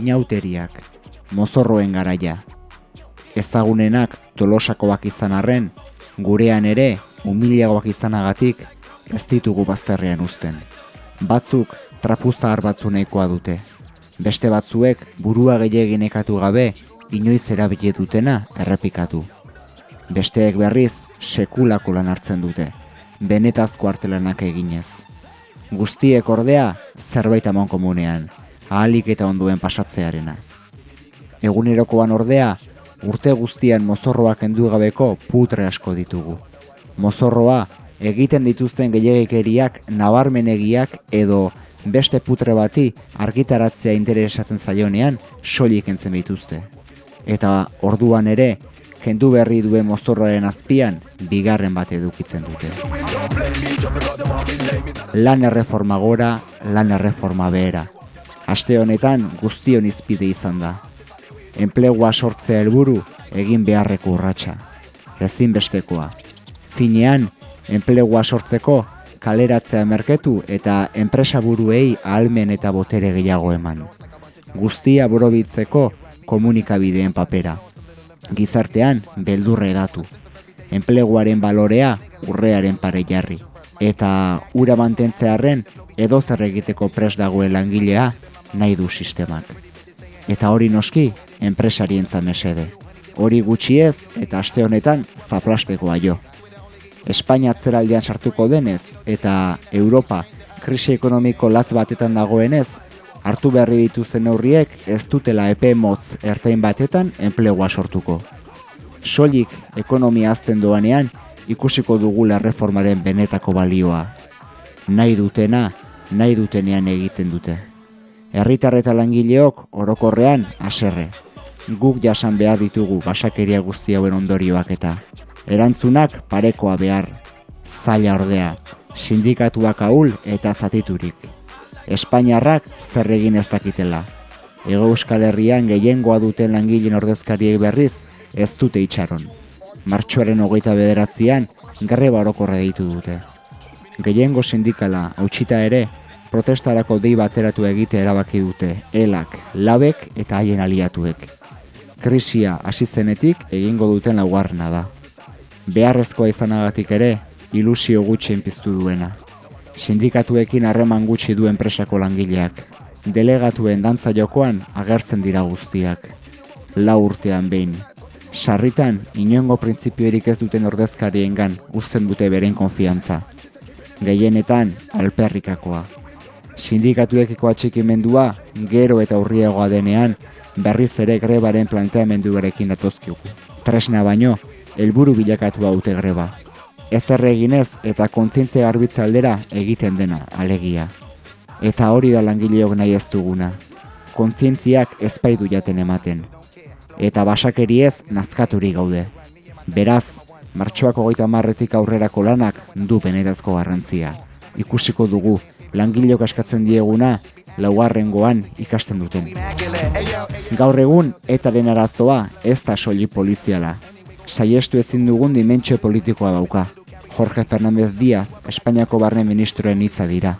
inauteriak, mozorroen garaia. Ezagunenak tolosakoak izan arren, gurean ere humiliagoak izanagatik ez ditugu bazterrean uzten. Batzuk trapuzahar batzu nahikoa dute. Beste batzuek burua gehiagin ekatu gabe inoiz erabile dutena errepikatu. Besteek berriz sekulako lan hartzen dute, benetazko artelanak eginez. Guztiek ordea zerbait amon komunean, ahalik eta onduen pasatzearena. Egunerokoan ordea, urte guztian mozorroak endu gabeko putre asko ditugu. Mozorroa egiten dituzten gehiagikeriak nabarmenegiak edo beste putre bati argitaratzea interesatzen zaionean soilik entzen dituzte. Eta orduan ere, kendu berri duen mozorroaren azpian, bigarren bat edukitzen dute. Lan erreforma gora, lan erreforma behera. Aste honetan guztion izpide izan da. Enplegua sortzea helburu egin beharreko urratsa. Ezinbestekoa. Finean, enplegua sortzeko kaleratzea merketu eta enpresa buruei ahalmen eta botere gehiago eman. Guztia borobitzeko komunikabideen papera. Gizartean beldurre edatu. Enpleguaren balorea urrearen pare jarri. Eta ura mantentzearen edo zer egiteko pres dagoen langilea nahi du sistemak. Eta hori noski, enpresarien zamesede. Hori gutxiez eta aste honetan zaplastekoa jo. Espainia atzeraldean sartuko denez eta Europa krisi ekonomiko latz batetan dagoenez, hartu berri dituzten neurriek ez dutela epe motz ertain batetan enplegua sortuko. Soilik ekonomia azten doanean ikusiko dugula reformaren benetako balioa. Nahi dutena, nahi dutenean egiten dute. Herritar eta langileok orokorrean haserre. Guk jasan behar ditugu basakeria guzti hauen ondorioak eta erantzunak parekoa behar, zaila ordea, sindikatuak ahul eta zatiturik. Espainiarrak zer egin ez dakitela. Ego Euskal Herrian gehiengoa duten langileen ordezkariek berriz ez dute itxaron. Martxoaren hogeita bederatzean greba orokorra ditu dute. Gehiengo sindikala hautsita ere protestarako dei bateratu egite erabaki dute elak, labek eta haien aliatuek. Krisia hasi zenetik egingo duten laugarrena da. Beharrezkoa izanagatik ere ilusio gutxien piztu duena. Sindikatuekin harreman gutxi duen presako langileak. Delegatuen dantza jokoan agertzen dira guztiak. Lau urtean behin. Sarritan, inongo printzipioerik ez duten ordezkariengan uzten dute beren konfiantza. Gehienetan, alperrikakoa. Sindikatuekiko atxikimendua, gero eta urriagoa denean, berriz ere grebaren planteamendu berekin datozkigu. Tresna baino, helburu bilakatu haute greba. Ez erreginez eta kontzientzia garbitza aldera egiten dena, alegia. Eta hori da langileok nahi ez duguna. Kontzientziak ezpaidu jaten ematen. Eta basakeriez nazkaturi gaude. Beraz, martxoako goita marretik aurrerako lanak du benetazko garrantzia. Ikusiko dugu, langileok askatzen dieguna, laugarrengoan ikasten duten. Gaur egun, etaren arazoa ez da soli poliziala. Saiestu ezin dugun dimentsio politikoa dauka. Jorge Fernández Díaz, Espainiako barne ministroen hitza dira.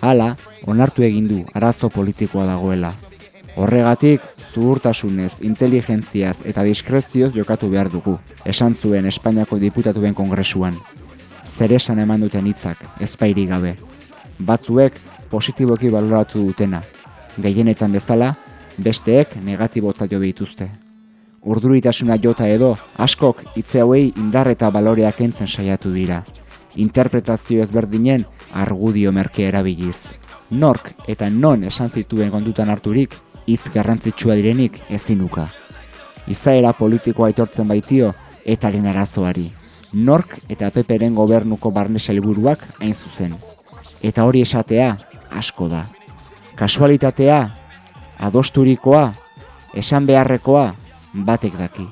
Hala, onartu egin du arazo politikoa dagoela. Horregatik, zuhurtasunez, inteligentziaz eta diskrezioz jokatu behar dugu, esan zuen Espainiako diputatuen kongresuan. Zer esan eman duten hitzak, ezpairi gabe. Batzuek positiboki baloratu dutena. Gehienetan bezala, besteek negatibotza jo dituzte. Urduritasuna jota edo, askok hitze hauei indar eta baloreak entzen saiatu dira. Interpretazio ezberdinen argudio merke erabiliz. Nork eta non esan zituen kontutan harturik, hitz garrantzitsua direnik ezinuka. Izaera politikoa aitortzen baitio etaren arazoari. Nork eta peperen gobernuko barne helburuak hain zuzen. Eta hori esatea asko da. Kasualitatea, adosturikoa, esan beharrekoa, batek daki.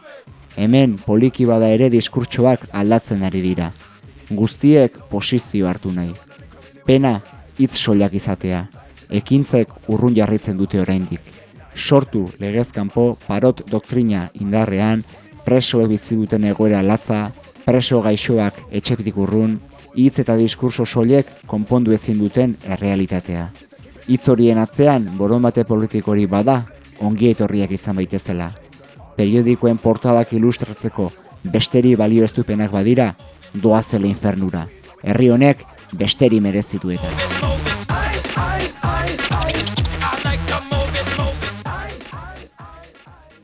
Hemen poliki bada ere diskurtsoak aldatzen ari dira. Guztiek posizio hartu nahi. Pena hitz soilak izatea. Ekintzek urrun jarritzen dute oraindik. Sortu legezkanpo parot doktrina indarrean, presoek bizi duten egoera latza, preso gaixoak etxepitik urrun, hitz eta diskurso soilek konpondu ezin duten errealitatea. Hitz horien atzean borondate politikori bada, ongi etorriak izan baitezela. Periodikoen portadak ilustratzeko besteri balio estupenak badira, doazela infernura. Herri honek besteri merezituetan.